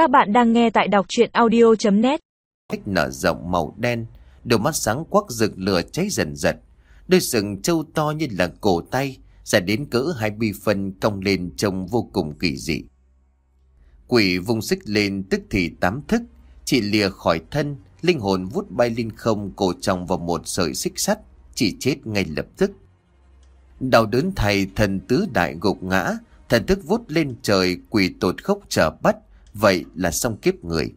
Các bạn đang nghe tại đọc chuyện audio.net Cách nở rộng màu đen, đôi mắt sáng quắc rực lửa cháy dần dần. Đôi sừng trâu to như là cổ tay, ra đến cỡ hai bi phân cong lên trông vô cùng kỳ dị. Quỷ vùng xích lên tức thì tám thức, chỉ lìa khỏi thân, linh hồn vút bay lên không cổ trong vào một sợi xích sắt, chỉ chết ngay lập tức. Đau đớn thầy thần tứ đại gục ngã, thần thức vút lên trời quỷ tột khốc trở bắt, vậy là xong kiếp người.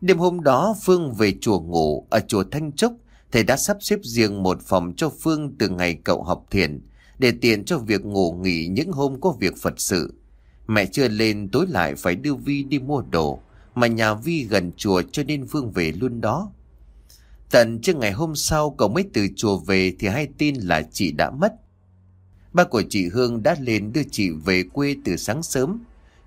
Đêm hôm đó Phương về chùa ngủ ở chùa Thanh Trúc, thầy đã sắp xếp riêng một phòng cho Phương từ ngày cậu học thiền, để tiện cho việc ngủ nghỉ những hôm có việc Phật sự. Mẹ chưa lên tối lại phải đưa Vi đi mua đồ, mà nhà Vi gần chùa cho nên Phương về luôn đó. Tận trước ngày hôm sau cậu mới từ chùa về thì hay tin là chị đã mất. Ba của chị Hương đã lên đưa chị về quê từ sáng sớm.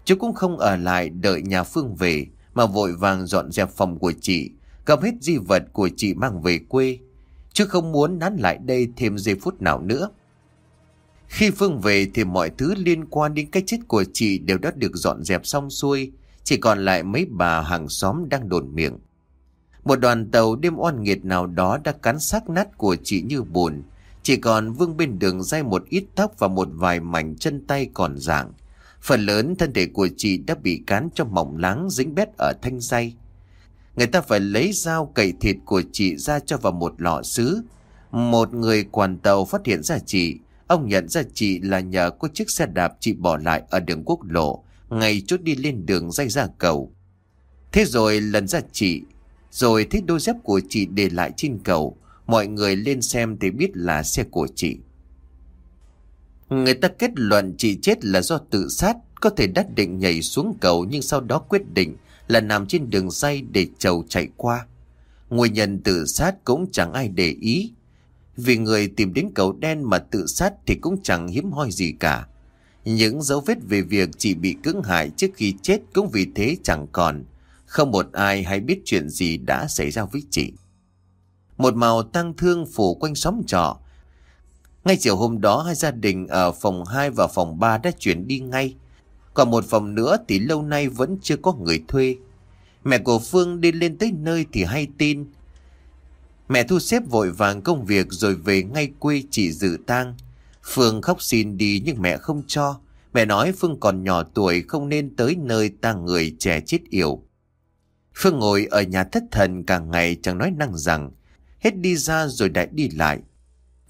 Chú cũng không ở lại đợi nhà Phương về mà vội vàng dọn dẹp phòng của chị, cầm hết di vật của chị mang về quê. Chứ không muốn nán lại đây thêm giây phút nào nữa. Khi Phương về thì mọi thứ liên quan đến cái chết của chị đều đã được dọn dẹp xong xuôi, chỉ còn lại mấy bà hàng xóm đang đồn miệng. Một đoàn tàu đêm oan nghiệt nào đó đã cắn xác nát của chị như bùn, chỉ còn vương bên đường dây một ít tóc và một vài mảnh chân tay còn dạng. Phần lớn thân thể của chị đã bị cán cho mỏng láng dính bét ở thanh dây. Người ta phải lấy dao cậy thịt của chị ra cho vào một lọ sứ. Một người quản tàu phát hiện ra chị. Ông nhận ra chị là nhờ có chiếc xe đạp chị bỏ lại ở đường quốc lộ, ngày chốt đi lên đường dây ra cầu. Thế rồi lần ra chị, rồi thấy đôi dép của chị để lại trên cầu. Mọi người lên xem thì biết là xe của chị. Người ta kết luận chị chết là do tự sát, có thể đắt định nhảy xuống cầu nhưng sau đó quyết định là nằm trên đường dây để chầu chạy qua. Nguyên nhân tự sát cũng chẳng ai để ý. Vì người tìm đến cầu đen mà tự sát thì cũng chẳng hiếm hoi gì cả. Những dấu vết về việc chị bị cưỡng hại trước khi chết cũng vì thế chẳng còn. Không một ai hay biết chuyện gì đã xảy ra với chị. Một màu tăng thương phủ quanh xóm trọ. Ngay chiều hôm đó, hai gia đình ở phòng 2 và phòng 3 đã chuyển đi ngay. Còn một phòng nữa thì lâu nay vẫn chưa có người thuê. Mẹ của Phương đi lên tới nơi thì hay tin. Mẹ thu xếp vội vàng công việc rồi về ngay quê chỉ dự tang. Phương khóc xin đi nhưng mẹ không cho. Mẹ nói Phương còn nhỏ tuổi, không nên tới nơi tang người trẻ chết yểu. Phương ngồi ở nhà thất thần cả ngày, chẳng nói năng rằng hết đi ra rồi lại đi lại.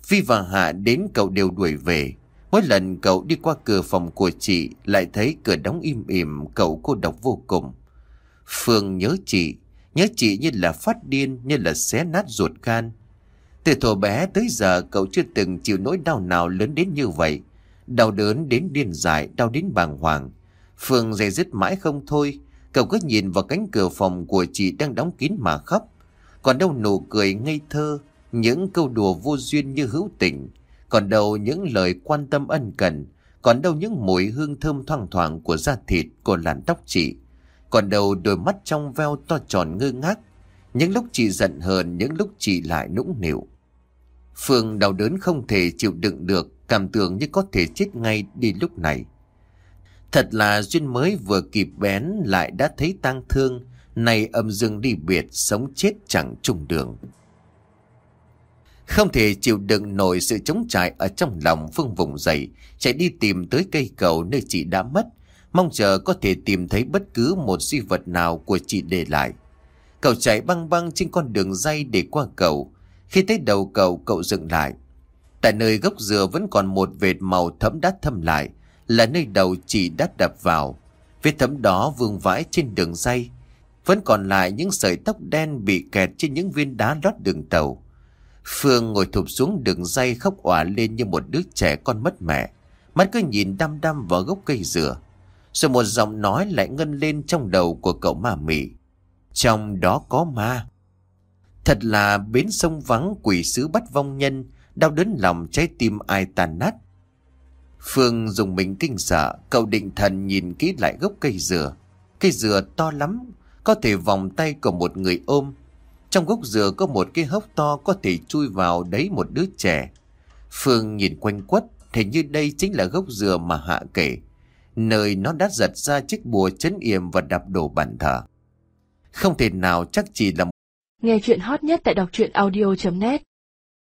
Phi và Hạ đến cậu đều đuổi về. Mỗi lần cậu đi qua cửa phòng của chị lại thấy cửa đóng im ỉm cậu cô độc vô cùng. Phương nhớ chị, nhớ chị như là phát điên, như là xé nát ruột gan. Từ thuở bé tới giờ cậu chưa từng chịu nỗi đau nào lớn đến như vậy. Đau đớn đến điên dại, đau đến bàng hoàng. Phương dây dứt mãi không thôi, cậu cứ nhìn vào cánh cửa phòng của chị đang đóng kín mà khóc. Còn đâu nụ cười ngây thơ, những câu đùa vô duyên như hữu tình, còn đâu những lời quan tâm ân cần, còn đâu những mùi hương thơm thoang thoảng của da thịt, của làn tóc chị, còn đâu đôi mắt trong veo to tròn ngơ ngác, những lúc chị giận hờn, những lúc chị lại nũng nịu. Phương đau đớn không thể chịu đựng được, cảm tưởng như có thể chết ngay đi lúc này. Thật là duyên mới vừa kịp bén lại đã thấy tang thương, nay âm dương đi biệt, sống chết chẳng trùng đường. Không thể chịu đựng nổi sự chống trải ở trong lòng Phương vùng dậy, chạy đi tìm tới cây cầu nơi chị đã mất, mong chờ có thể tìm thấy bất cứ một di vật nào của chị để lại. Cậu chạy băng băng trên con đường dây để qua cầu. Khi tới đầu cầu cậu dừng lại. Tại nơi gốc dừa vẫn còn một vệt màu thấm đắt thâm lại, là nơi đầu chị đã đập vào. Vết thấm đó vương vãi trên đường dây. Vẫn còn lại những sợi tóc đen bị kẹt trên những viên đá lót đường tàu. Phương ngồi thụp xuống đường dây khóc òa lên như một đứa trẻ con mất mẹ. Mắt cứ nhìn đăm đăm vào gốc cây dừa. Rồi một giọng nói lại ngân lên trong đầu của cậu ma mị. Trong đó có ma. Thật là bến sông vắng quỷ sứ bắt vong nhân, đau đớn lòng trái tim ai tàn nát. Phương dùng mình kinh sợ, cậu định thần nhìn kỹ lại gốc cây dừa. Cây dừa to lắm, có thể vòng tay của một người ôm. Trong gốc dừa có một cái hốc to có thể chui vào đấy một đứa trẻ. Phương nhìn quanh quất, thì như đây chính là gốc dừa mà Hạ kể. nơi nó đã giật ra chiếc bùa chấn yểm và đạp đổ bàn thờ. Không thể nào chắc chỉ là Nghe chuyện hot nhất tại đọc truyện audio.net